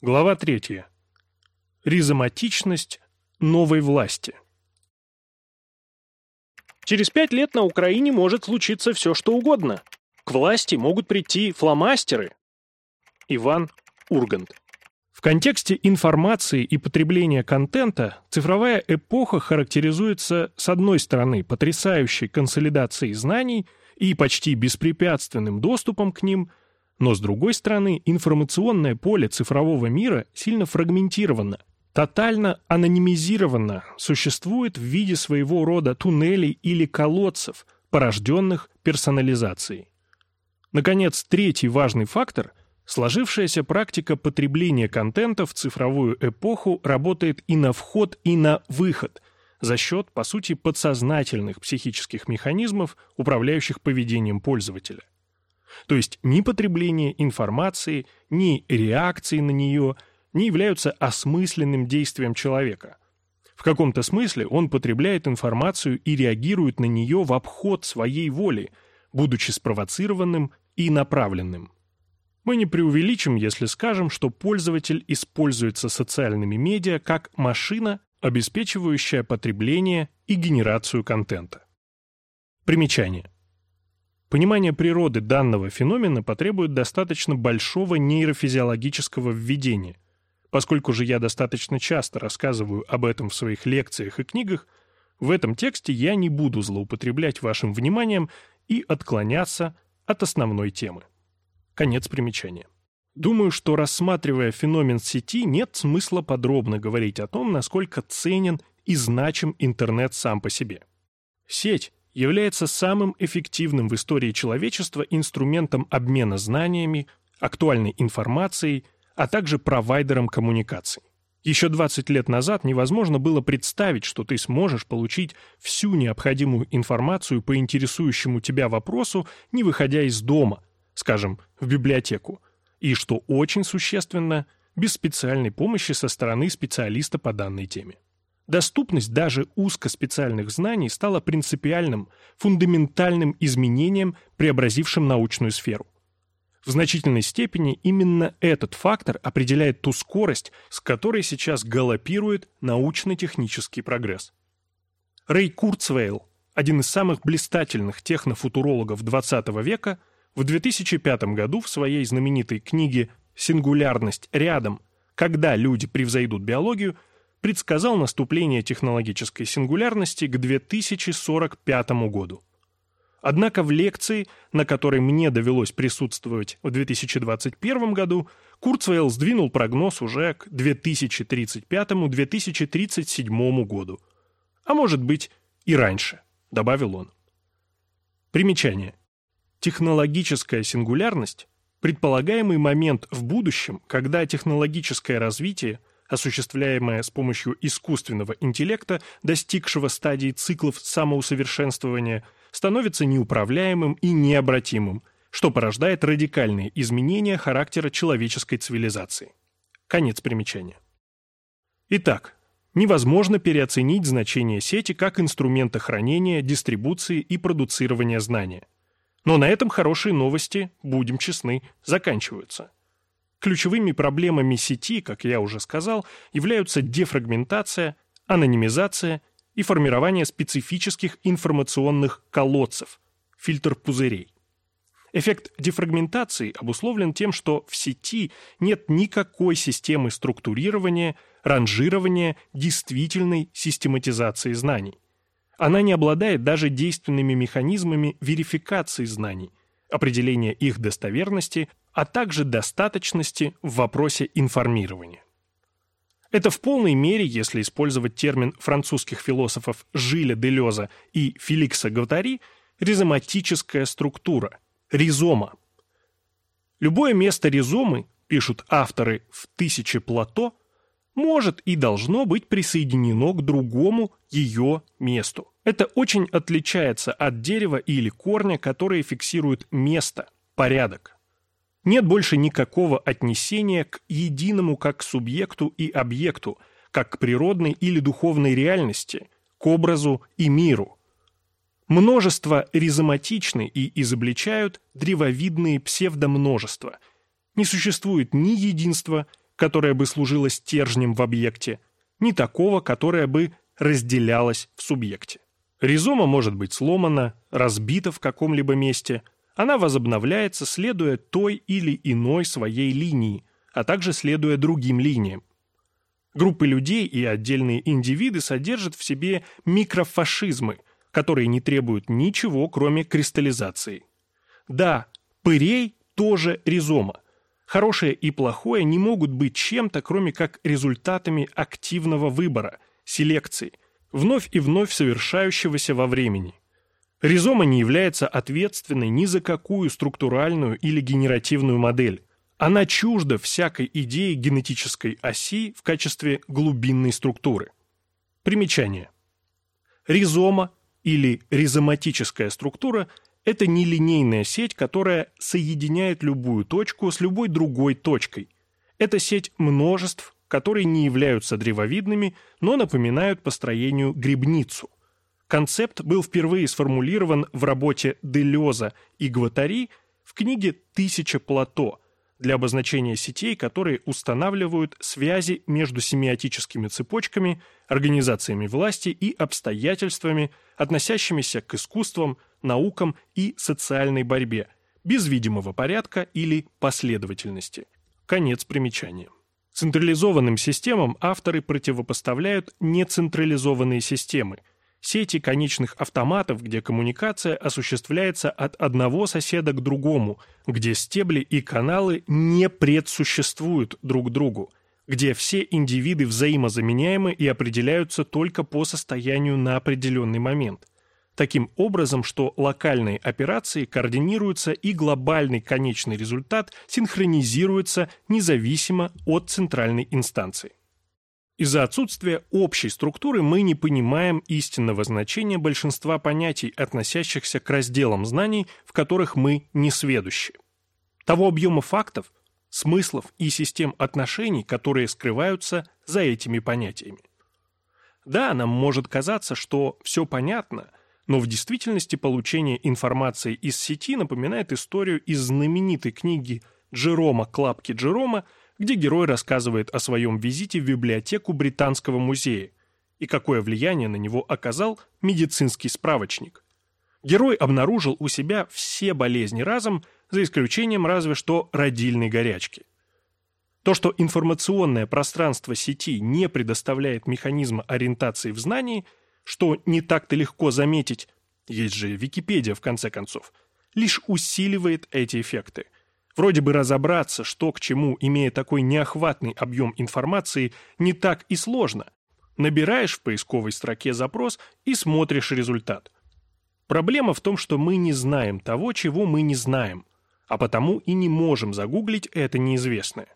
Глава 3. Ризоматичность новой власти. Через пять лет на Украине может случиться все, что угодно. К власти могут прийти фломастеры. Иван Ургант. В контексте информации и потребления контента цифровая эпоха характеризуется, с одной стороны, потрясающей консолидацией знаний и почти беспрепятственным доступом к ним – но, с другой стороны, информационное поле цифрового мира сильно фрагментировано, тотально анонимизировано, существует в виде своего рода туннелей или колодцев, порожденных персонализацией. Наконец, третий важный фактор – Сложившаяся практика потребления контента в цифровую эпоху работает и на вход, и на выход за счет, по сути, подсознательных психических механизмов, управляющих поведением пользователя. То есть ни потребление информации, ни реакции на нее не являются осмысленным действием человека. В каком-то смысле он потребляет информацию и реагирует на нее в обход своей воли, будучи спровоцированным и направленным. Мы не преувеличим, если скажем, что пользователь используется социальными медиа как машина, обеспечивающая потребление и генерацию контента. Примечание. Понимание природы данного феномена потребует достаточно большого нейрофизиологического введения. Поскольку же я достаточно часто рассказываю об этом в своих лекциях и книгах, в этом тексте я не буду злоупотреблять вашим вниманием и отклоняться от основной темы. Конец примечания. Думаю, что рассматривая феномен сети, нет смысла подробно говорить о том, насколько ценен и значим интернет сам по себе. Сеть является самым эффективным в истории человечества инструментом обмена знаниями, актуальной информацией, а также провайдером коммуникаций. Еще 20 лет назад невозможно было представить, что ты сможешь получить всю необходимую информацию по интересующему тебя вопросу, не выходя из дома, скажем, в библиотеку, и, что очень существенно, без специальной помощи со стороны специалиста по данной теме. Доступность даже узкоспециальных знаний стала принципиальным, фундаментальным изменением, преобразившим научную сферу. В значительной степени именно этот фактор определяет ту скорость, с которой сейчас галопирует научно-технический прогресс. Рэй Курцвейл, один из самых блистательных технофутурологов XX века, в 2005 году в своей знаменитой книге «Сингулярность рядом. Когда люди превзойдут биологию» предсказал наступление технологической сингулярности к 2045 году. Однако в лекции, на которой мне довелось присутствовать в 2021 году, Курцвейл сдвинул прогноз уже к 2035-2037 году. А может быть и раньше, добавил он. Примечание. Технологическая сингулярность – предполагаемый момент в будущем, когда технологическое развитие – осуществляемая с помощью искусственного интеллекта, достигшего стадии циклов самоусовершенствования, становится неуправляемым и необратимым, что порождает радикальные изменения характера человеческой цивилизации. Конец примечания. Итак, невозможно переоценить значение сети как инструмента хранения, дистрибуции и продуцирования знания. Но на этом хорошие новости, будем честны, заканчиваются. Ключевыми проблемами сети, как я уже сказал, являются дефрагментация, анонимизация и формирование специфических информационных колодцев, фильтр пузырей. Эффект дефрагментации обусловлен тем, что в сети нет никакой системы структурирования, ранжирования, действительной систематизации знаний. Она не обладает даже действенными механизмами верификации знаний, определения их достоверности, а также достаточности в вопросе информирования. Это в полной мере, если использовать термин французских философов Жиля Делеза и Феликса Гавтари, ризоматическая структура, ризома. Любое место ризомы, пишут авторы в «Тысяче плато», может и должно быть присоединено к другому ее месту. Это очень отличается от дерева или корня, которые фиксируют место, порядок. Нет больше никакого отнесения к единому как к субъекту и объекту, как к природной или духовной реальности, к образу и миру. Множество ризоматичны и изобличают древовидные псевдомножества. Не существует ни единства, которое бы служило стержнем в объекте, ни такого, которое бы разделялось в субъекте. Ризома может быть сломана, разбита в каком-либо месте, она возобновляется, следуя той или иной своей линии, а также следуя другим линиям. Группы людей и отдельные индивиды содержат в себе микрофашизмы, которые не требуют ничего, кроме кристаллизации. Да, пырей тоже ризома. Хорошее и плохое не могут быть чем-то, кроме как результатами активного выбора, селекции, вновь и вновь совершающегося во времени. Ризома не является ответственной ни за какую структуральную или генеративную модель. Она чужда всякой идеи генетической оси в качестве глубинной структуры. Примечание. Ризома или ризоматическая структура – это нелинейная сеть, которая соединяет любую точку с любой другой точкой. Это сеть множеств, которые не являются древовидными, но напоминают по строению грибницу. Концепт был впервые сформулирован в работе Делеза и Гватари в книге «Тысяча плато», для обозначения сетей, которые устанавливают связи между семиотическими цепочками, организациями власти и обстоятельствами, относящимися к искусствам, наукам и социальной борьбе, без видимого порядка или последовательности. Конец примечания. Централизованным системам авторы противопоставляют нецентрализованные системы – Сети конечных автоматов, где коммуникация осуществляется от одного соседа к другому, где стебли и каналы не предсуществуют друг другу, где все индивиды взаимозаменяемы и определяются только по состоянию на определенный момент. Таким образом, что локальные операции координируются и глобальный конечный результат синхронизируется независимо от центральной инстанции. Из-за отсутствия общей структуры мы не понимаем истинного значения большинства понятий, относящихся к разделам знаний, в которых мы не сведущи. Того объема фактов, смыслов и систем отношений, которые скрываются за этими понятиями. Да, нам может казаться, что все понятно, но в действительности получение информации из сети напоминает историю из знаменитой книги Джерома Клапки Джерома где герой рассказывает о своем визите в библиотеку Британского музея и какое влияние на него оказал медицинский справочник. Герой обнаружил у себя все болезни разом, за исключением разве что родильной горячки. То, что информационное пространство сети не предоставляет механизма ориентации в знании, что не так-то легко заметить, есть же Википедия в конце концов, лишь усиливает эти эффекты – Вроде бы разобраться, что к чему, имея такой неохватный объем информации, не так и сложно. Набираешь в поисковой строке запрос и смотришь результат. Проблема в том, что мы не знаем того, чего мы не знаем, а потому и не можем загуглить это неизвестное.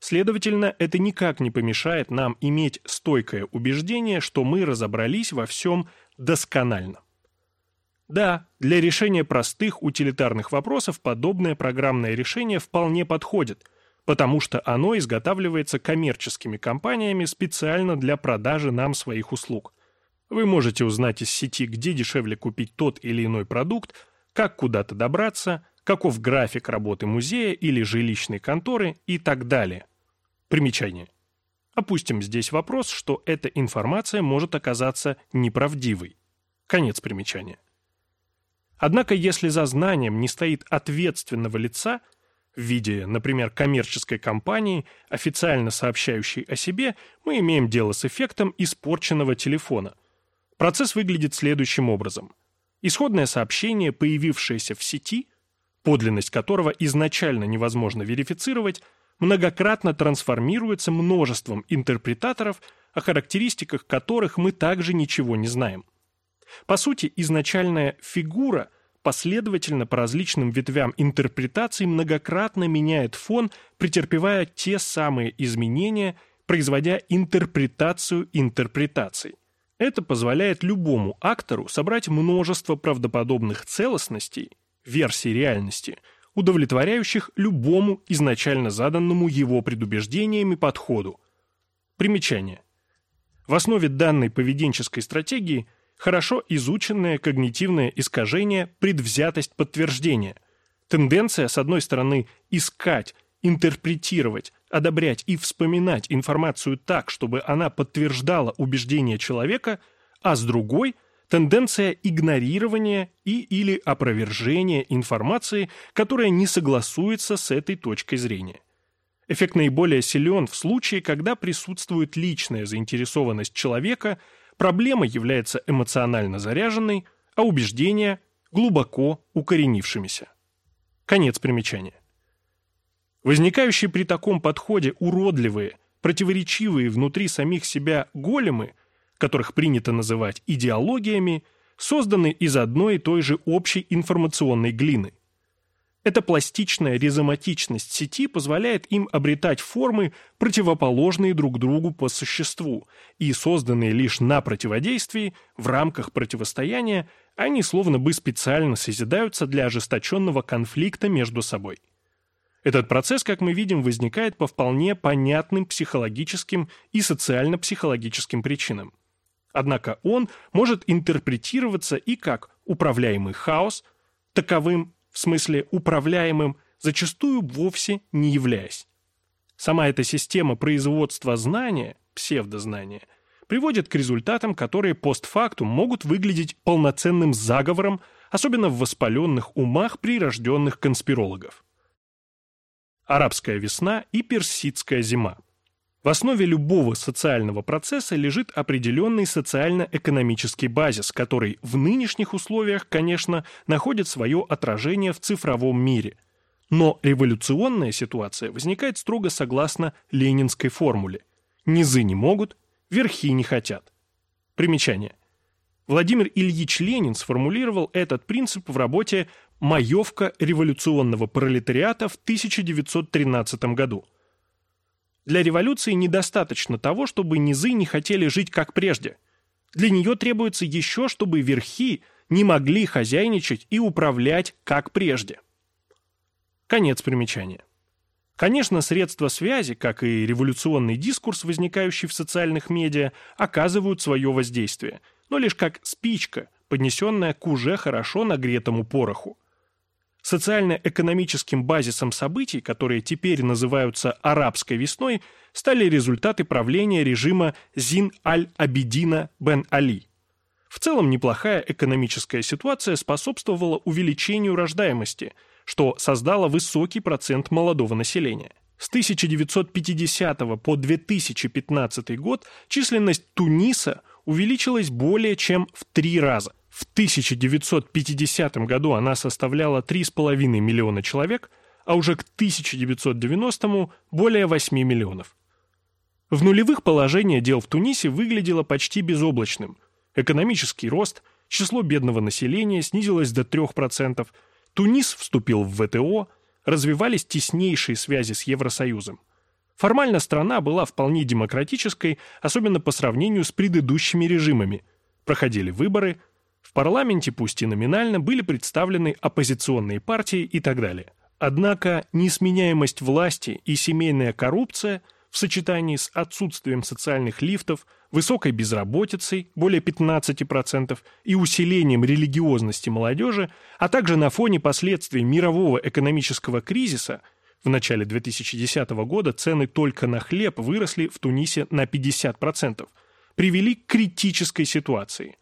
Следовательно, это никак не помешает нам иметь стойкое убеждение, что мы разобрались во всем досконально. Да, для решения простых утилитарных вопросов подобное программное решение вполне подходит, потому что оно изготавливается коммерческими компаниями специально для продажи нам своих услуг. Вы можете узнать из сети, где дешевле купить тот или иной продукт, как куда-то добраться, каков график работы музея или жилищной конторы и так далее. Примечание. Опустим здесь вопрос, что эта информация может оказаться неправдивой. Конец примечания. Однако если за знанием не стоит ответственного лица, в виде, например, коммерческой компании, официально сообщающей о себе, мы имеем дело с эффектом испорченного телефона. Процесс выглядит следующим образом. Исходное сообщение, появившееся в сети, подлинность которого изначально невозможно верифицировать, многократно трансформируется множеством интерпретаторов, о характеристиках которых мы также ничего не знаем. По сути, изначальная фигура последовательно по различным ветвям интерпретаций многократно меняет фон, претерпевая те самые изменения, производя интерпретацию интерпретаций. Это позволяет любому актору собрать множество правдоподобных целостностей, версий реальности, удовлетворяющих любому изначально заданному его предубеждениями подходу. Примечание. В основе данной поведенческой стратегии – хорошо изученное когнитивное искажение предвзятость подтверждения. Тенденция, с одной стороны, искать, интерпретировать, одобрять и вспоминать информацию так, чтобы она подтверждала убеждения человека, а с другой – тенденция игнорирования и или опровержения информации, которая не согласуется с этой точкой зрения. Эффект наиболее силен в случае, когда присутствует личная заинтересованность человека, проблема является эмоционально заряженной, а убеждения – глубоко укоренившимися. Конец примечания. Возникающие при таком подходе уродливые, противоречивые внутри самих себя големы, которых принято называть идеологиями, созданы из одной и той же общей информационной глины. Эта пластичная ризоматичность сети позволяет им обретать формы, противоположные друг другу по существу, и созданные лишь на противодействии, в рамках противостояния, они словно бы специально созидаются для ожесточенного конфликта между собой. Этот процесс, как мы видим, возникает по вполне понятным психологическим и социально-психологическим причинам. Однако он может интерпретироваться и как управляемый хаос, таковым, в смысле управляемым, зачастую вовсе не являясь. Сама эта система производства знания, псевдознания, приводит к результатам, которые постфактум могут выглядеть полноценным заговором, особенно в воспаленных умах прирожденных конспирологов арабская весна и персидская зима. В основе любого социального процесса лежит определенный социально-экономический базис, который в нынешних условиях, конечно, находит свое отражение в цифровом мире. Но революционная ситуация возникает строго согласно ленинской формуле. Низы не могут, верхи не хотят. Примечание. Владимир Ильич Ленин сформулировал этот принцип в работе «Маевка революционного пролетариата» в 1913 году. Для революции недостаточно того, чтобы низы не хотели жить как прежде. Для нее требуется еще, чтобы верхи не могли хозяйничать и управлять как прежде. Конец примечания. Конечно, средства связи, как и революционный дискурс, возникающий в социальных медиа, оказывают свое воздействие – но лишь как спичка, поднесенная к уже хорошо нагретому пороху. Социально-экономическим базисом событий, которые теперь называются «арабской весной», стали результаты правления режима Зин аль-Абидина бен Али. В целом неплохая экономическая ситуация способствовала увеличению рождаемости, что создало высокий процент молодого населения. С 1950 по 2015 год численность Туниса увеличилась более чем в три раза. В 1950 году она составляла 3,5 миллиона человек, а уже к 1990 более 8 миллионов. В нулевых положение дел в Тунисе выглядело почти безоблачным. Экономический рост, число бедного населения снизилось до 3%, Тунис вступил в ВТО, развивались теснейшие связи с Евросоюзом. Формально страна была вполне демократической, особенно по сравнению с предыдущими режимами. Проходили выборы, в парламенте, пусть и номинально, были представлены оппозиционные партии и так далее. Однако несменяемость власти и семейная коррупция в сочетании с отсутствием социальных лифтов, высокой безработицей, более 15%, и усилением религиозности молодежи, а также на фоне последствий мирового экономического кризиса – в начале 2010 года цены только на хлеб выросли в Тунисе на 50%, привели к критической ситуации.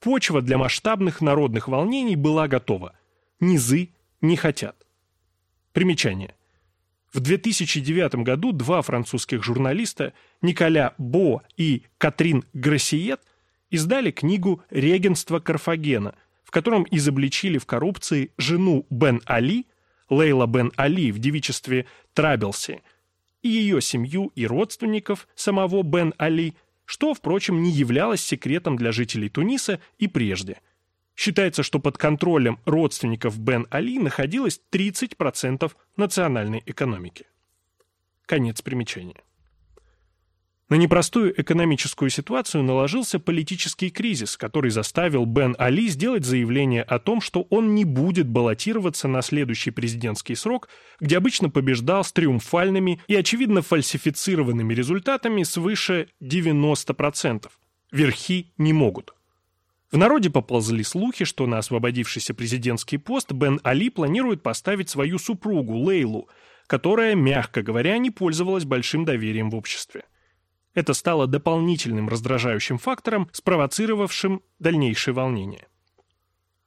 Почва для масштабных народных волнений была готова. Низы не хотят. Примечание. В 2009 году два французских журналиста Николя Бо и Катрин Грассиет издали книгу «Регенство Карфагена», в котором изобличили в коррупции жену Бен Али – Лейла Бен Али в девичестве Трабелси, и ее семью и родственников самого Бен Али, что, впрочем, не являлось секретом для жителей Туниса и прежде. Считается, что под контролем родственников Бен Али находилось 30% национальной экономики. Конец примечания. На непростую экономическую ситуацию наложился политический кризис, который заставил Бен Али сделать заявление о том, что он не будет баллотироваться на следующий президентский срок, где обычно побеждал с триумфальными и очевидно фальсифицированными результатами свыше 90%. Верхи не могут. В народе поползли слухи, что на освободившийся президентский пост Бен Али планирует поставить свою супругу Лейлу, которая, мягко говоря, не пользовалась большим доверием в обществе. Это стало дополнительным раздражающим фактором, спровоцировавшим дальнейшее волнение.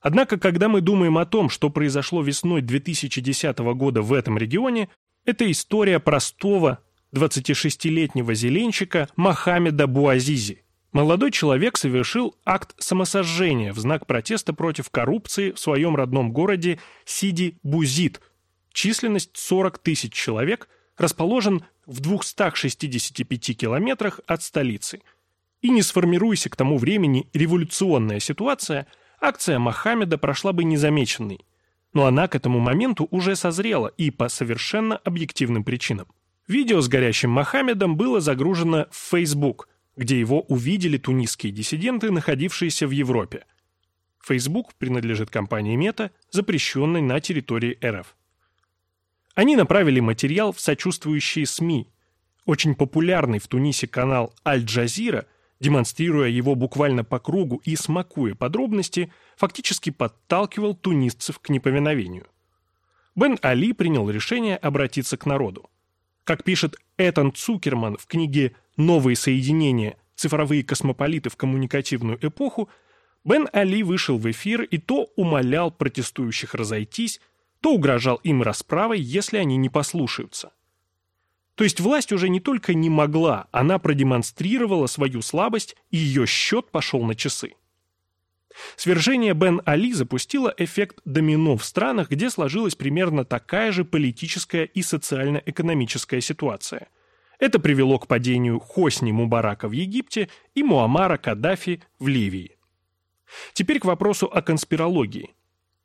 Однако, когда мы думаем о том, что произошло весной 2010 года в этом регионе, это история простого 26-летнего зеленщика Мохаммеда Буазизи. Молодой человек совершил акт самосожжения в знак протеста против коррупции в своем родном городе Сиди-Бузит. Численность 40 тысяч человек, расположен в 265 километрах от столицы. И не сформируйся к тому времени революционная ситуация, акция Мохаммеда прошла бы незамеченной. Но она к этому моменту уже созрела и по совершенно объективным причинам. Видео с горящим Мохаммедом было загружено в Facebook, где его увидели тунисские диссиденты, находившиеся в Европе. Facebook принадлежит компании Мета, запрещенной на территории РФ. Они направили материал в сочувствующие СМИ. Очень популярный в Тунисе канал «Аль-Джазира», демонстрируя его буквально по кругу и смакуя подробности, фактически подталкивал тунисцев к неповиновению. Бен Али принял решение обратиться к народу. Как пишет Этан Цукерман в книге «Новые соединения. Цифровые космополиты в коммуникативную эпоху», Бен Али вышел в эфир и то умолял протестующих разойтись, то угрожал им расправой, если они не послушаются. То есть власть уже не только не могла, она продемонстрировала свою слабость, и ее счет пошел на часы. Свержение Бен Али запустило эффект домино в странах, где сложилась примерно такая же политическая и социально-экономическая ситуация. Это привело к падению Хосни Мубарака в Египте и Муаммара Каддафи в Ливии. Теперь к вопросу о конспирологии.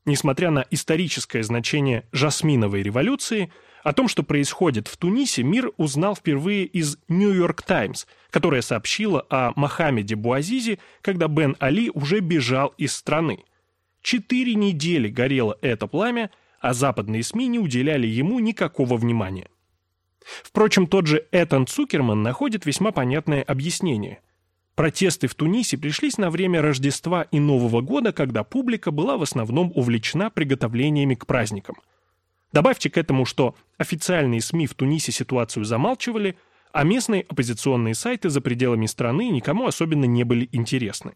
Несмотря на историческое значение «жасминовой революции», о том, что происходит в Тунисе, мир узнал впервые из «Нью-Йорк Таймс», которая сообщила о Мохаммеде Буазизе, когда Бен Али уже бежал из страны. Четыре недели горело это пламя, а западные СМИ не уделяли ему никакого внимания. Впрочем, тот же Этан Цукерман находит весьма понятное объяснение. Протесты в Тунисе пришлись на время Рождества и Нового года, когда публика была в основном увлечена приготовлениями к праздникам – Добавьте к этому, что официальные СМИ в Тунисе ситуацию замалчивали, а местные оппозиционные сайты за пределами страны никому особенно не были интересны.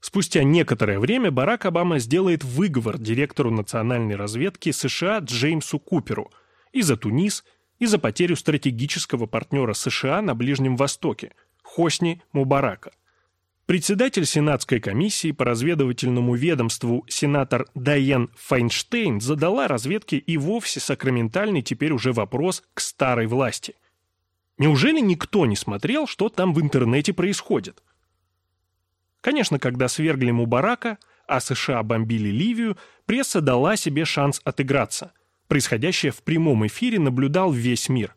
Спустя некоторое время Барак Обама сделает выговор директору национальной разведки США Джеймсу Куперу и за Тунис, и за потерю стратегического партнера США на Ближнем Востоке – Хосни Мубарака. Председатель Сенатской комиссии по разведывательному ведомству сенатор Дайен Файнштейн задала разведке и вовсе сакраментальный теперь уже вопрос к старой власти. Неужели никто не смотрел, что там в интернете происходит? Конечно, когда свергли Мубарака, а США бомбили Ливию, пресса дала себе шанс отыграться. Происходящее в прямом эфире наблюдал весь мир.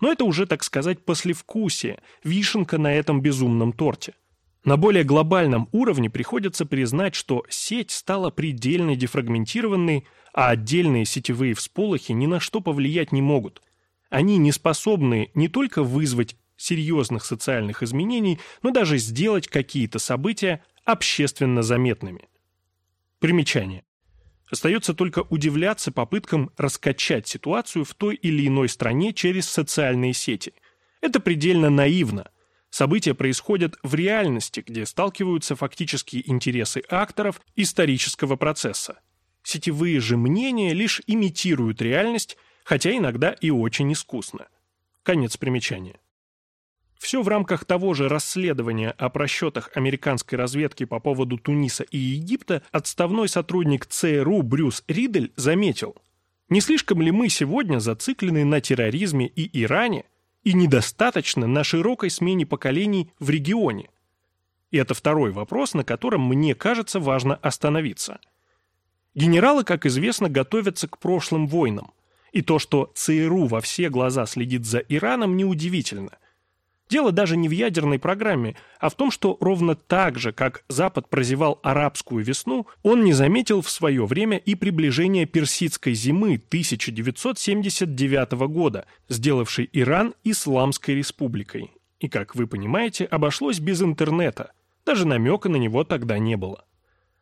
Но это уже, так сказать, послевкусие, вишенка на этом безумном торте – на более глобальном уровне приходится признать, что сеть стала предельно дефрагментированной, а отдельные сетевые всполохи ни на что повлиять не могут. Они не способны не только вызвать серьезных социальных изменений, но даже сделать какие-то события общественно заметными. Примечание. Остается только удивляться попыткам раскачать ситуацию в той или иной стране через социальные сети. Это предельно наивно – События происходят в реальности, где сталкиваются фактические интересы акторов исторического процесса. Сетевые же мнения лишь имитируют реальность, хотя иногда и очень искусно. Конец примечания. Все в рамках того же расследования о просчетах американской разведки по поводу Туниса и Египта отставной сотрудник ЦРУ Брюс Ридель заметил, не слишком ли мы сегодня зациклены на терроризме и Иране – и недостаточно на широкой смене поколений в регионе? И это второй вопрос, на котором мне кажется важно остановиться. Генералы, как известно, готовятся к прошлым войнам. И то, что ЦРУ во все глаза следит за Ираном, неудивительно – Дело даже не в ядерной программе, а в том, что ровно так же, как Запад прозевал арабскую весну, он не заметил в свое время и приближение персидской зимы 1979 года, сделавшей Иран исламской республикой. И, как вы понимаете, обошлось без интернета. Даже намека на него тогда не было.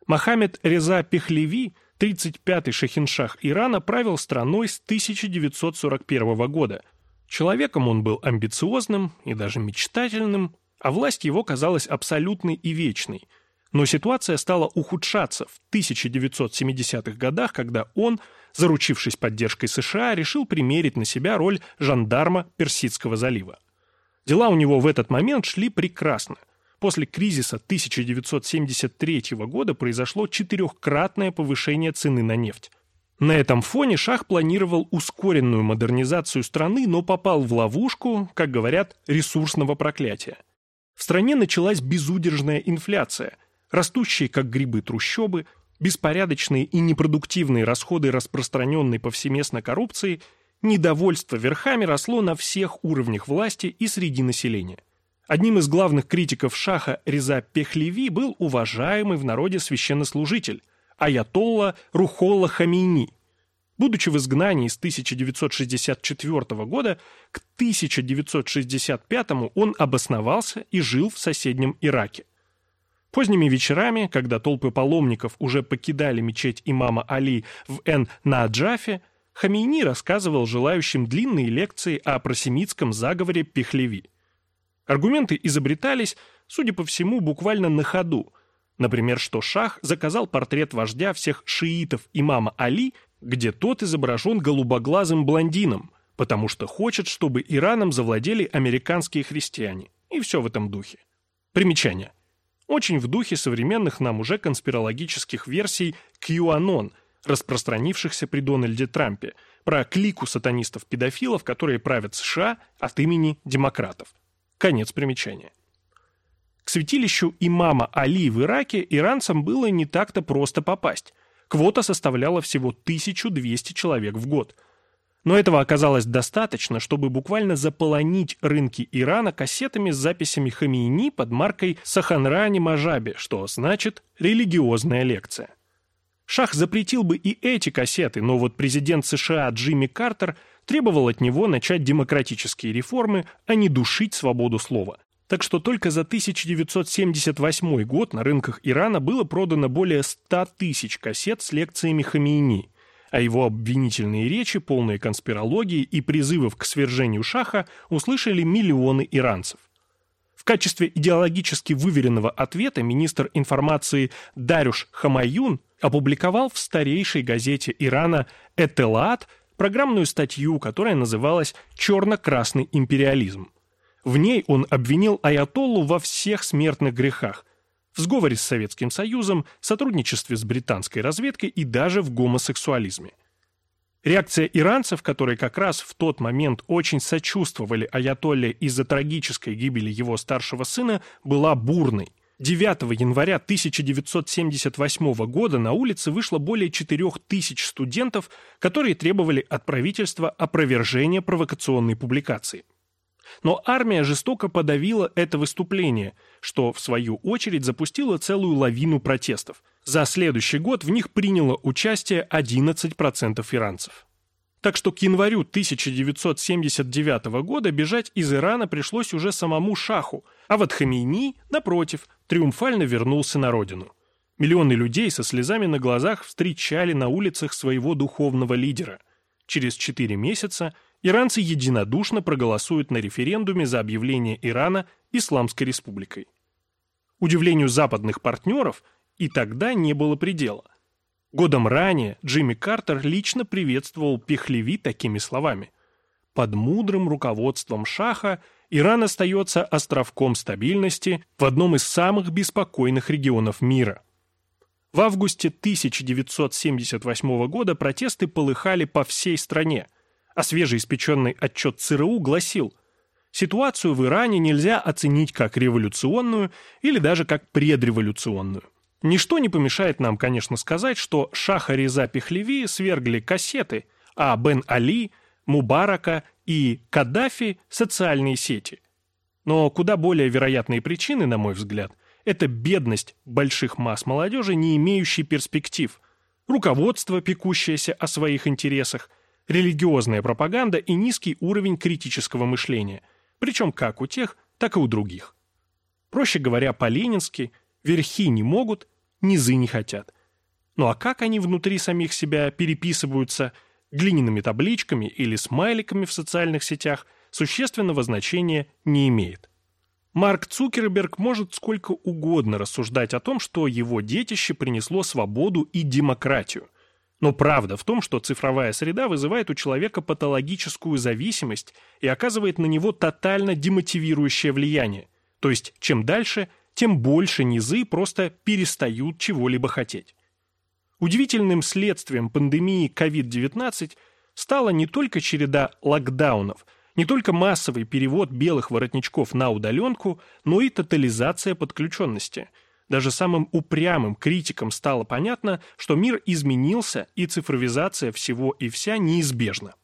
Мохаммед Реза Пехлеви, 35-й шахиншах Ирана правил страной с 1941 года. Человеком он был амбициозным и даже мечтательным, а власть его казалась абсолютной и вечной. Но ситуация стала ухудшаться в 1970-х годах, когда он, заручившись поддержкой США, решил примерить на себя роль жандарма Персидского залива. Дела у него в этот момент шли прекрасно. После кризиса 1973 года произошло четырехкратное повышение цены на нефть. На этом фоне Шах планировал ускоренную модернизацию страны, но попал в ловушку, как говорят, ресурсного проклятия. В стране началась безудержная инфляция, растущие как грибы трущобы, беспорядочные и непродуктивные расходы распространенной повсеместно коррупции, недовольство верхами росло на всех уровнях власти и среди населения. Одним из главных критиков Шаха Реза Пехлеви был уважаемый в народе священнослужитель Аятолла Рухолла Хамини. Будучи в изгнании с 1964 года, к 1965 он обосновался и жил в соседнем Ираке. Поздними вечерами, когда толпы паломников уже покидали мечеть имама Али в Эн-Наджафе, Хамини рассказывал желающим длинные лекции о просемитском заговоре Пехлеви. Аргументы изобретались, судя по всему, буквально на ходу. Например, что Шах заказал портрет вождя всех шиитов имама Али, где тот изображен голубоглазым блондином, потому что хочет, чтобы Ираном завладели американские христиане. И все в этом духе. Примечание. Очень в духе современных нам уже конспирологических версий QAnon, распространившихся при Дональде Трампе, про клику сатанистов-педофилов, которые правят США от имени демократов. Конец примечания. К святилищу имама Али в Ираке иранцам было не так-то просто попасть. Квота составляла всего 1200 человек в год. Но этого оказалось достаточно, чтобы буквально заполонить рынки Ирана кассетами с записями Хамини под маркой «Саханрани Мажаби», что значит «религиозная лекция». Шах запретил бы и эти кассеты, но вот президент США Джимми Картер требовал от него начать демократические реформы, а не душить свободу слова. Так что только за 1978 год на рынках Ирана было продано более 100 тысяч кассет с лекциями Хамейни, а его обвинительные речи, полные конспирологии и призывов к свержению Шаха услышали миллионы иранцев. В качестве идеологически выверенного ответа министр информации Дарюш Хамаюн опубликовал в старейшей газете Ирана «Этелаат» программную статью, которая называлась «Черно-красный империализм». В ней он обвинил Аятоллу во всех смертных грехах, в сговоре с Советским Союзом, сотрудничестве с британской разведкой и даже в гомосексуализме. Реакция иранцев, которые как раз в тот момент очень сочувствовали Аятолле из-за трагической гибели его старшего сына, была бурной. 9 января 1978 года на улице вышло более 4000 студентов, которые требовали от правительства опровержения провокационной публикации. Но армия жестоко подавила это выступление, что, в свою очередь, запустило целую лавину протестов. За следующий год в них приняло участие 11% иранцев. Так что к январю 1979 года бежать из Ирана пришлось уже самому Шаху, а вот Хамейни, напротив, триумфально вернулся на родину. Миллионы людей со слезами на глазах встречали на улицах своего духовного лидера. Через четыре месяца иранцы единодушно проголосуют на референдуме за объявление Ирана Исламской республикой. Удивлению западных партнеров и тогда не было предела – Годом ранее Джимми Картер лично приветствовал Пехлеви такими словами. «Под мудрым руководством Шаха Иран остается островком стабильности в одном из самых беспокойных регионов мира». В августе 1978 года протесты полыхали по всей стране, а свежеиспеченный отчет ЦРУ гласил «Ситуацию в Иране нельзя оценить как революционную или даже как предреволюционную. Ничто не помешает нам, конечно, сказать, что Шаха Реза Пехлеви свергли кассеты, а Бен Али, Мубарака и Каддафи – социальные сети. Но куда более вероятные причины, на мой взгляд, это бедность больших масс молодежи, не имеющей перспектив, руководство, пекущееся о своих интересах, религиозная пропаганда и низкий уровень критического мышления, причем как у тех, так и у других. Проще говоря, по-ленински – Верхи не могут, низы не хотят. Ну а как они внутри самих себя переписываются глиняными табличками или смайликами в социальных сетях, существенного значения не имеет. Марк Цукерберг может сколько угодно рассуждать о том, что его детище принесло свободу и демократию. Но правда в том, что цифровая среда вызывает у человека патологическую зависимость и оказывает на него тотально демотивирующее влияние. То есть, чем дальше, тем больше низы просто перестают чего-либо хотеть. Удивительным следствием пандемии COVID-19 стала не только череда локдаунов, не только массовый перевод белых воротничков на удаленку, но и тотализация подключенности. Даже самым упрямым критикам стало понятно, что мир изменился и цифровизация всего и вся неизбежна.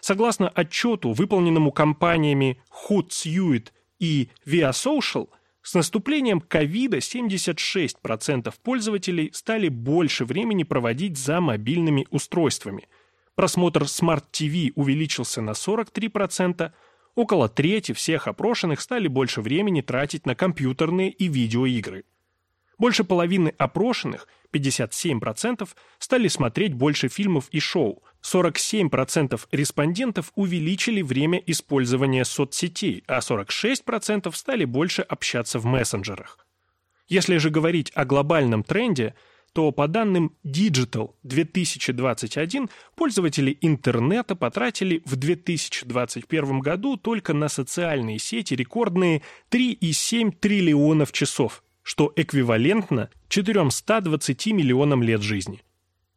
Согласно отчету, выполненному компаниями Hootsuite и Via Social – с наступлением ковида 76% пользователей стали больше времени проводить за мобильными устройствами. Просмотр Smart TV увеличился на 43%, около трети всех опрошенных стали больше времени тратить на компьютерные и видеоигры. Больше половины опрошенных, 57%, стали смотреть больше фильмов и шоу. 47% респондентов увеличили время использования соцсетей, а 46% стали больше общаться в мессенджерах. Если же говорить о глобальном тренде, то по данным Digital 2021 пользователи интернета потратили в 2021 году только на социальные сети рекордные 3,7 триллионов часов – что эквивалентно 420 миллионам лет жизни.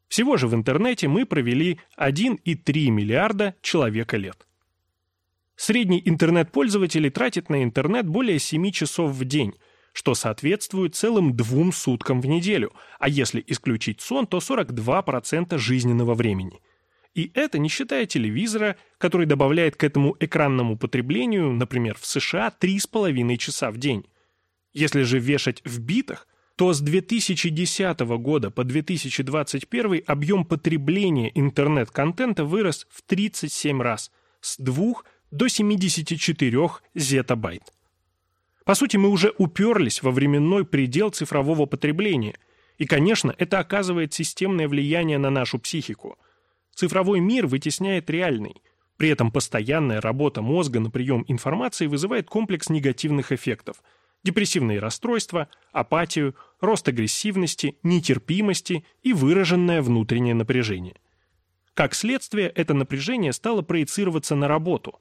Всего же в интернете мы провели 1,3 миллиарда человека лет. Средний интернет-пользователь тратит на интернет более 7 часов в день, что соответствует целым двум суткам в неделю, а если исключить сон, то 42% жизненного времени. И это не считая телевизора, который добавляет к этому экранному потреблению, например, в США 3,5 часа в день. Если же вешать в битах, то с 2010 года по 2021 объем потребления интернет-контента вырос в 37 раз, с 2 до 74 зетабайт. По сути, мы уже уперлись во временной предел цифрового потребления, и, конечно, это оказывает системное влияние на нашу психику. Цифровой мир вытесняет реальный. При этом постоянная работа мозга на прием информации вызывает комплекс негативных эффектов – депрессивные расстройства, апатию, рост агрессивности, нетерпимости и выраженное внутреннее напряжение. Как следствие, это напряжение стало проецироваться на работу.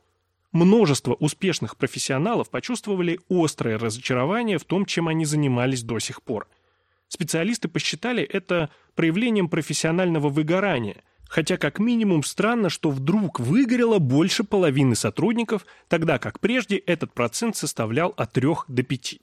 Множество успешных профессионалов почувствовали острое разочарование в том, чем они занимались до сих пор. Специалисты посчитали это проявлением профессионального выгорания – хотя как минимум странно, что вдруг выгорело больше половины сотрудников, тогда как прежде этот процент составлял от 3 до 5.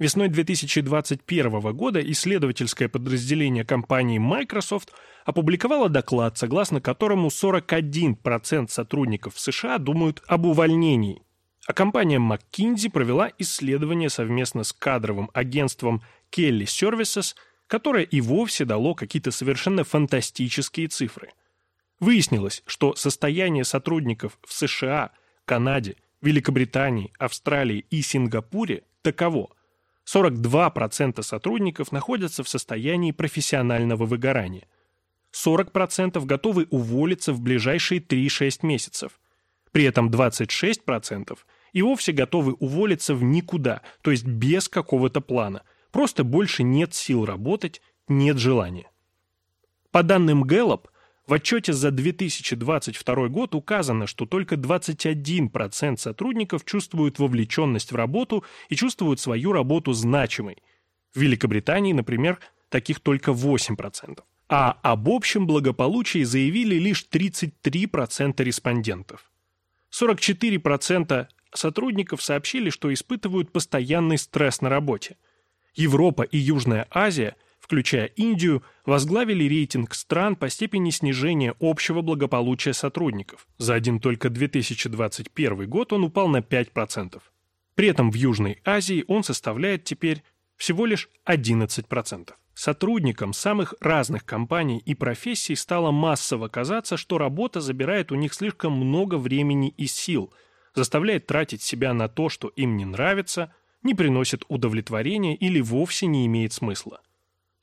Весной 2021 года исследовательское подразделение компании Microsoft опубликовало доклад, согласно которому 41% сотрудников в США думают об увольнении. А компания McKinsey провела исследование совместно с кадровым агентством Kelly Services, которое и вовсе дало какие-то совершенно фантастические цифры – Выяснилось, что состояние сотрудников в США, Канаде, Великобритании, Австралии и Сингапуре таково. 42% сотрудников находятся в состоянии профессионального выгорания. 40% готовы уволиться в ближайшие 3-6 месяцев. При этом 26% и вовсе готовы уволиться в никуда, то есть без какого-то плана. Просто больше нет сил работать, нет желания. По данным Gallup, в отчете за 2022 год указано, что только 21% сотрудников чувствуют вовлеченность в работу и чувствуют свою работу значимой. В Великобритании, например, таких только 8%. А об общем благополучии заявили лишь 33% респондентов. 44% сотрудников сообщили, что испытывают постоянный стресс на работе. Европа и Южная Азия – включая Индию, возглавили рейтинг стран по степени снижения общего благополучия сотрудников. За один только 2021 год он упал на 5%. При этом в Южной Азии он составляет теперь всего лишь 11%. Сотрудникам самых разных компаний и профессий стало массово казаться, что работа забирает у них слишком много времени и сил, заставляет тратить себя на то, что им не нравится, не приносит удовлетворения или вовсе не имеет смысла.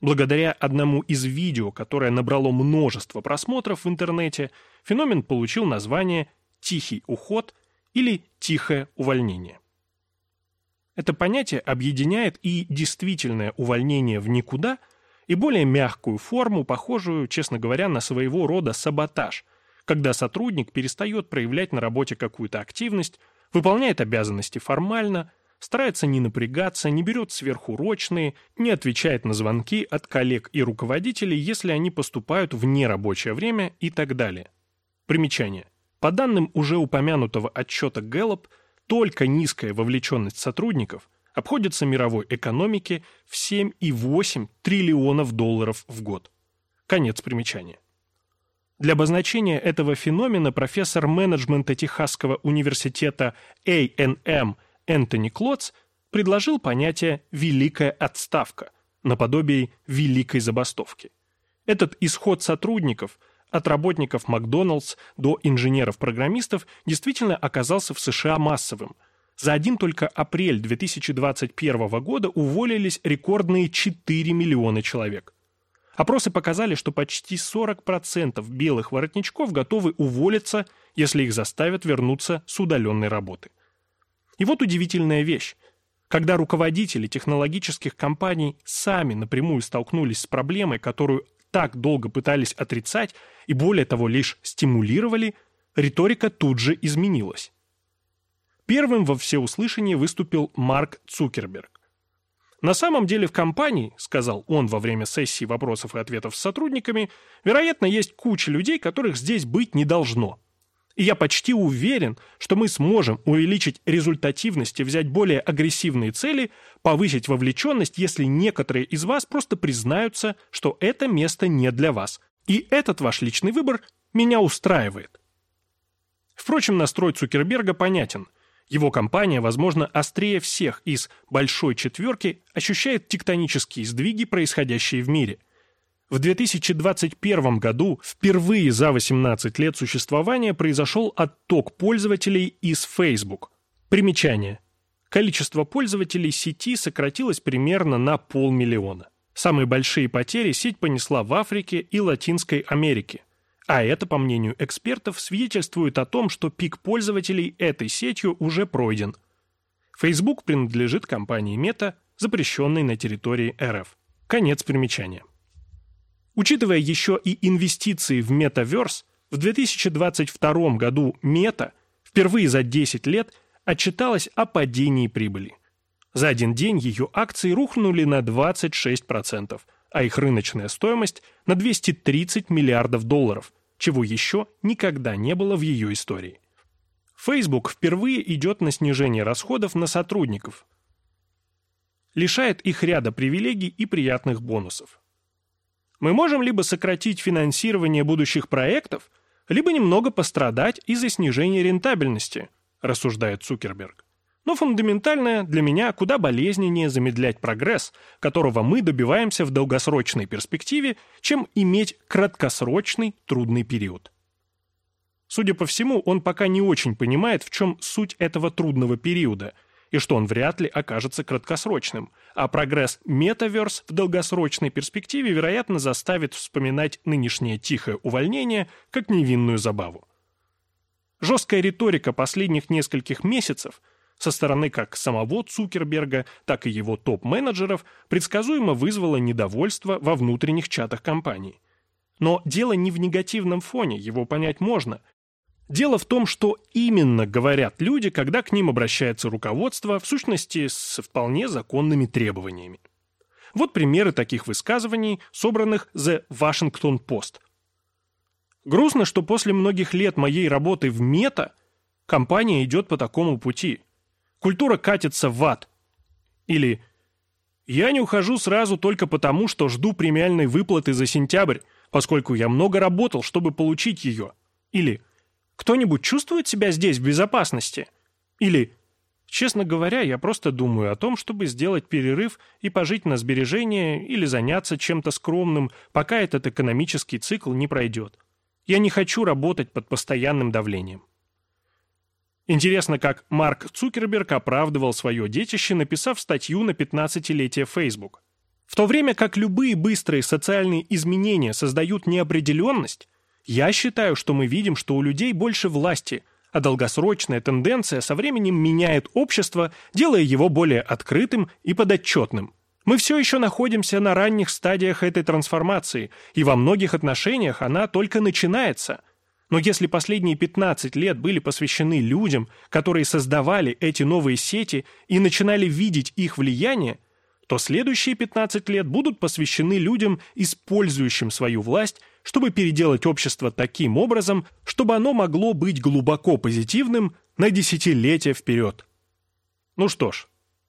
Благодаря одному из видео, которое набрало множество просмотров в интернете, феномен получил название «тихий уход» или «тихое увольнение». Это понятие объединяет и действительное увольнение в никуда, и более мягкую форму, похожую, честно говоря, на своего рода саботаж, когда сотрудник перестает проявлять на работе какую-то активность, выполняет обязанности формально, старается не напрягаться, не берет сверхурочные, не отвечает на звонки от коллег и руководителей, если они поступают в нерабочее время и так далее. Примечание. По данным уже упомянутого отчета Gallup, только низкая вовлеченность сотрудников обходится мировой экономике в 7,8 триллионов долларов в год. Конец примечания. Для обозначения этого феномена профессор менеджмента Техасского университета A&M Энтони Клотц предложил понятие «великая отставка» наподобие «великой забастовки». Этот исход сотрудников, от работников Макдоналдс до инженеров-программистов, действительно оказался в США массовым. За один только апрель 2021 года уволились рекордные 4 миллиона человек. Опросы показали, что почти 40% белых воротничков готовы уволиться, если их заставят вернуться с удаленной работы. И вот удивительная вещь. Когда руководители технологических компаний сами напрямую столкнулись с проблемой, которую так долго пытались отрицать и более того лишь стимулировали, риторика тут же изменилась. Первым во всеуслышание выступил Марк Цукерберг. На самом деле в компании, сказал он во время сессии вопросов и ответов с сотрудниками, вероятно, есть куча людей, которых здесь быть не должно. И я почти уверен, что мы сможем увеличить результативность и взять более агрессивные цели, повысить вовлеченность, если некоторые из вас просто признаются, что это место не для вас. И этот ваш личный выбор меня устраивает. Впрочем, настрой Цукерберга понятен. Его компания, возможно, острее всех из «большой четверки» ощущает тектонические сдвиги, происходящие в мире – в 2021 году впервые за 18 лет существования произошел отток пользователей из Facebook. Примечание. Количество пользователей сети сократилось примерно на полмиллиона. Самые большие потери сеть понесла в Африке и Латинской Америке. А это, по мнению экспертов, свидетельствует о том, что пик пользователей этой сетью уже пройден. Facebook принадлежит компании Meta, запрещенной на территории РФ. Конец примечания. Учитывая еще и инвестиции в метаверс, в 2022 году Мета впервые за 10 лет отчиталась о падении прибыли. За один день ее акции рухнули на 26%, а их рыночная стоимость на 230 миллиардов долларов, чего еще никогда не было в ее истории. Facebook впервые идет на снижение расходов на сотрудников, лишает их ряда привилегий и приятных бонусов. Мы можем либо сократить финансирование будущих проектов, либо немного пострадать из-за снижения рентабельности, рассуждает Цукерберг. Но фундаментальное для меня куда болезненнее замедлять прогресс, которого мы добиваемся в долгосрочной перспективе, чем иметь краткосрочный трудный период. Судя по всему, он пока не очень понимает, в чем суть этого трудного периода – и что он вряд ли окажется краткосрочным, а прогресс метаверс в долгосрочной перспективе, вероятно, заставит вспоминать нынешнее тихое увольнение как невинную забаву. Жесткая риторика последних нескольких месяцев со стороны как самого Цукерберга, так и его топ-менеджеров предсказуемо вызвала недовольство во внутренних чатах компании. Но дело не в негативном фоне, его понять можно, Дело в том, что именно говорят люди, когда к ним обращается руководство, в сущности, с вполне законными требованиями. Вот примеры таких высказываний, собранных The Washington Post. Грустно, что после многих лет моей работы в мета компания идет по такому пути. Культура катится в ад. Или «Я не ухожу сразу только потому, что жду премиальной выплаты за сентябрь, поскольку я много работал, чтобы получить ее». Или кто-нибудь чувствует себя здесь в безопасности? Или, честно говоря, я просто думаю о том, чтобы сделать перерыв и пожить на сбережения или заняться чем-то скромным, пока этот экономический цикл не пройдет. Я не хочу работать под постоянным давлением. Интересно, как Марк Цукерберг оправдывал свое детище, написав статью на 15-летие Facebook. В то время как любые быстрые социальные изменения создают неопределенность, я считаю, что мы видим, что у людей больше власти, а долгосрочная тенденция со временем меняет общество, делая его более открытым и подотчетным. Мы все еще находимся на ранних стадиях этой трансформации, и во многих отношениях она только начинается. Но если последние 15 лет были посвящены людям, которые создавали эти новые сети и начинали видеть их влияние, то следующие 15 лет будут посвящены людям, использующим свою власть, чтобы переделать общество таким образом, чтобы оно могло быть глубоко позитивным на десятилетия вперед. Ну что ж,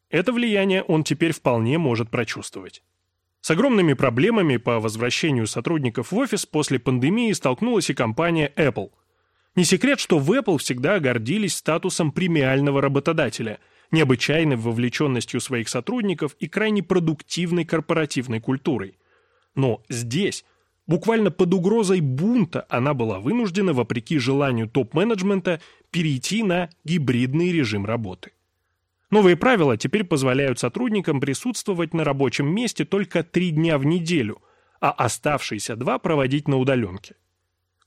это влияние он теперь вполне может прочувствовать. С огромными проблемами по возвращению сотрудников в офис после пандемии столкнулась и компания Apple. Не секрет, что в Apple всегда гордились статусом премиального работодателя – необычайной вовлеченностью своих сотрудников и крайне продуктивной корпоративной культурой. Но здесь, буквально под угрозой бунта, она была вынуждена, вопреки желанию топ-менеджмента, перейти на гибридный режим работы. Новые правила теперь позволяют сотрудникам присутствовать на рабочем месте только три дня в неделю, а оставшиеся два проводить на удаленке.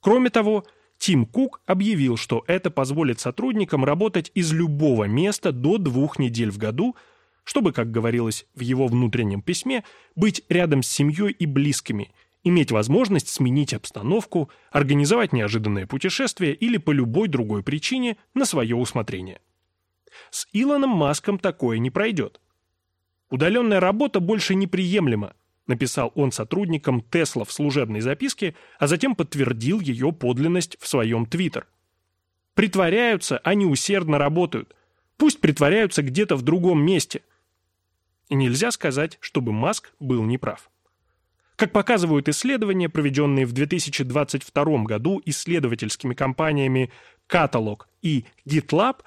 Кроме того, Тим Кук объявил, что это позволит сотрудникам работать из любого места до двух недель в году, чтобы, как говорилось в его внутреннем письме, быть рядом с семьей и близкими, иметь возможность сменить обстановку, организовать неожиданное путешествие или по любой другой причине на свое усмотрение. С Илоном Маском такое не пройдет. Удаленная работа больше неприемлема, написал он сотрудникам Тесла в служебной записке, а затем подтвердил ее подлинность в своем Твиттер. Притворяются, они усердно работают. Пусть притворяются где-то в другом месте. И нельзя сказать, чтобы Маск был неправ. Как показывают исследования, проведенные в 2022 году исследовательскими компаниями Catalog и GitLab,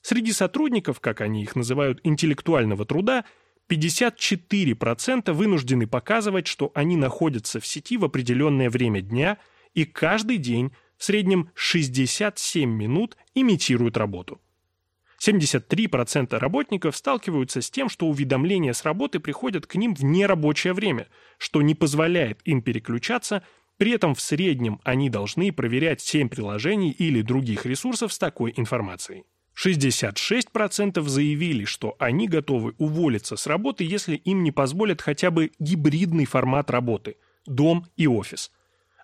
среди сотрудников, как они их называют, интеллектуального труда – 54% вынуждены показывать, что они находятся в сети в определенное время дня и каждый день в среднем 67 минут имитируют работу. 73% работников сталкиваются с тем, что уведомления с работы приходят к ним в нерабочее время, что не позволяет им переключаться, при этом в среднем они должны проверять 7 приложений или других ресурсов с такой информацией. 66% заявили, что они готовы уволиться с работы, если им не позволят хотя бы гибридный формат работы – дом и офис.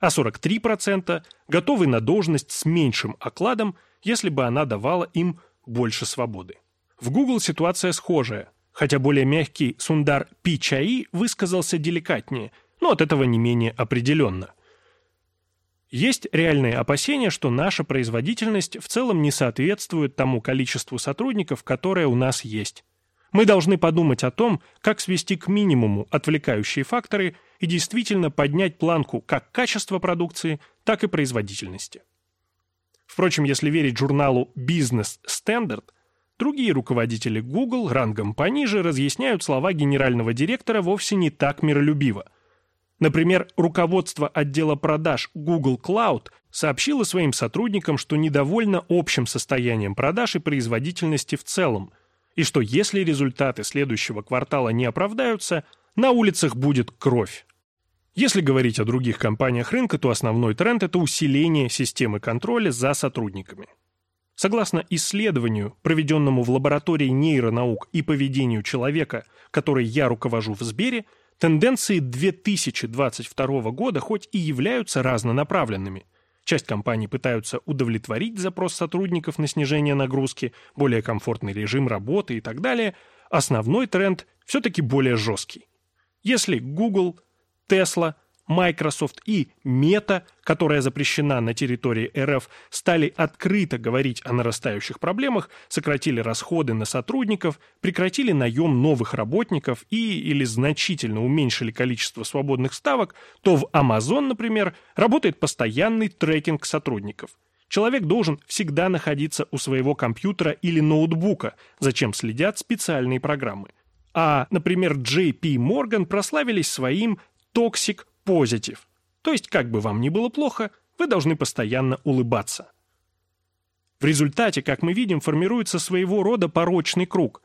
А 43% готовы на должность с меньшим окладом, если бы она давала им больше свободы. В Google ситуация схожая, хотя более мягкий Сундар Пичаи высказался деликатнее, но от этого не менее определенно. Есть реальные опасения, что наша производительность в целом не соответствует тому количеству сотрудников, которое у нас есть. Мы должны подумать о том, как свести к минимуму отвлекающие факторы и действительно поднять планку как качества продукции, так и производительности. Впрочем, если верить журналу Business Standard, другие руководители Google рангом пониже разъясняют слова генерального директора вовсе не так миролюбиво – Например, руководство отдела продаж Google Cloud сообщило своим сотрудникам, что недовольно общим состоянием продаж и производительности в целом, и что если результаты следующего квартала не оправдаются, на улицах будет кровь. Если говорить о других компаниях рынка, то основной тренд – это усиление системы контроля за сотрудниками. Согласно исследованию, проведенному в лаборатории нейронаук и поведению человека, которой я руковожу в Сбере – Тенденции 2022 года хоть и являются разнонаправленными. Часть компаний пытаются удовлетворить запрос сотрудников на снижение нагрузки, более комфортный режим работы и так далее, основной тренд все-таки более жесткий. Если Google, Tesla – Microsoft и Meta, которая запрещена на территории РФ, стали открыто говорить о нарастающих проблемах, сократили расходы на сотрудников, прекратили наем новых работников и или значительно уменьшили количество свободных ставок, то в Amazon, например, работает постоянный трекинг сотрудников. Человек должен всегда находиться у своего компьютера или ноутбука, зачем следят специальные программы. А, например, JP Morgan прославились своим Toxic позитив. То есть, как бы вам ни было плохо, вы должны постоянно улыбаться. В результате, как мы видим, формируется своего рода порочный круг.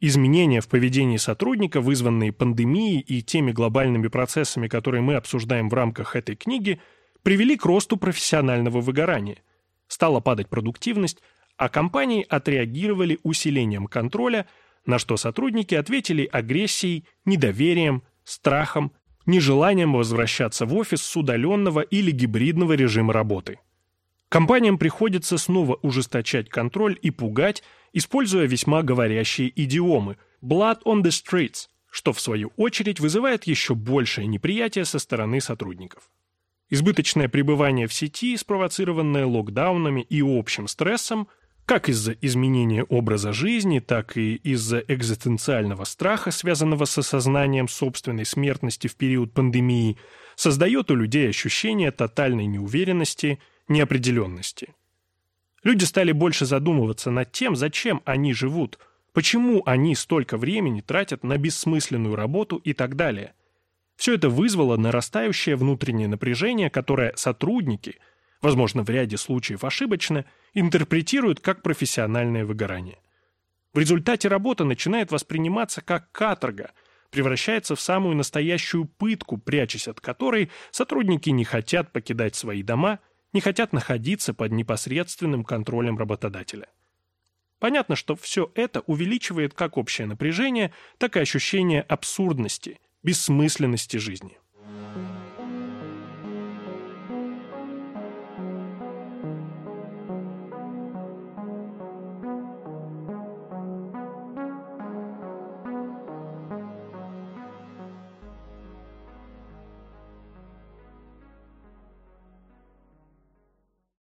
Изменения в поведении сотрудника, вызванные пандемией и теми глобальными процессами, которые мы обсуждаем в рамках этой книги, привели к росту профессионального выгорания. Стала падать продуктивность, а компании отреагировали усилением контроля, на что сотрудники ответили агрессией, недоверием, страхом, нежеланием возвращаться в офис с удаленного или гибридного режима работы. Компаниям приходится снова ужесточать контроль и пугать, используя весьма говорящие идиомы «blood on the streets», что в свою очередь вызывает еще большее неприятие со стороны сотрудников. Избыточное пребывание в сети, спровоцированное локдаунами и общим стрессом, как из-за изменения образа жизни, так и из-за экзистенциального страха, связанного с осознанием собственной смертности в период пандемии, создает у людей ощущение тотальной неуверенности – неопределенности. Люди стали больше задумываться над тем, зачем они живут, почему они столько времени тратят на бессмысленную работу и так далее. Все это вызвало нарастающее внутреннее напряжение, которое сотрудники, возможно, в ряде случаев ошибочно, интерпретируют как профессиональное выгорание. В результате работа начинает восприниматься как каторга, превращается в самую настоящую пытку, прячась от которой сотрудники не хотят покидать свои дома – не хотят находиться под непосредственным контролем работодателя. Понятно, что все это увеличивает как общее напряжение, так и ощущение абсурдности, бессмысленности жизни.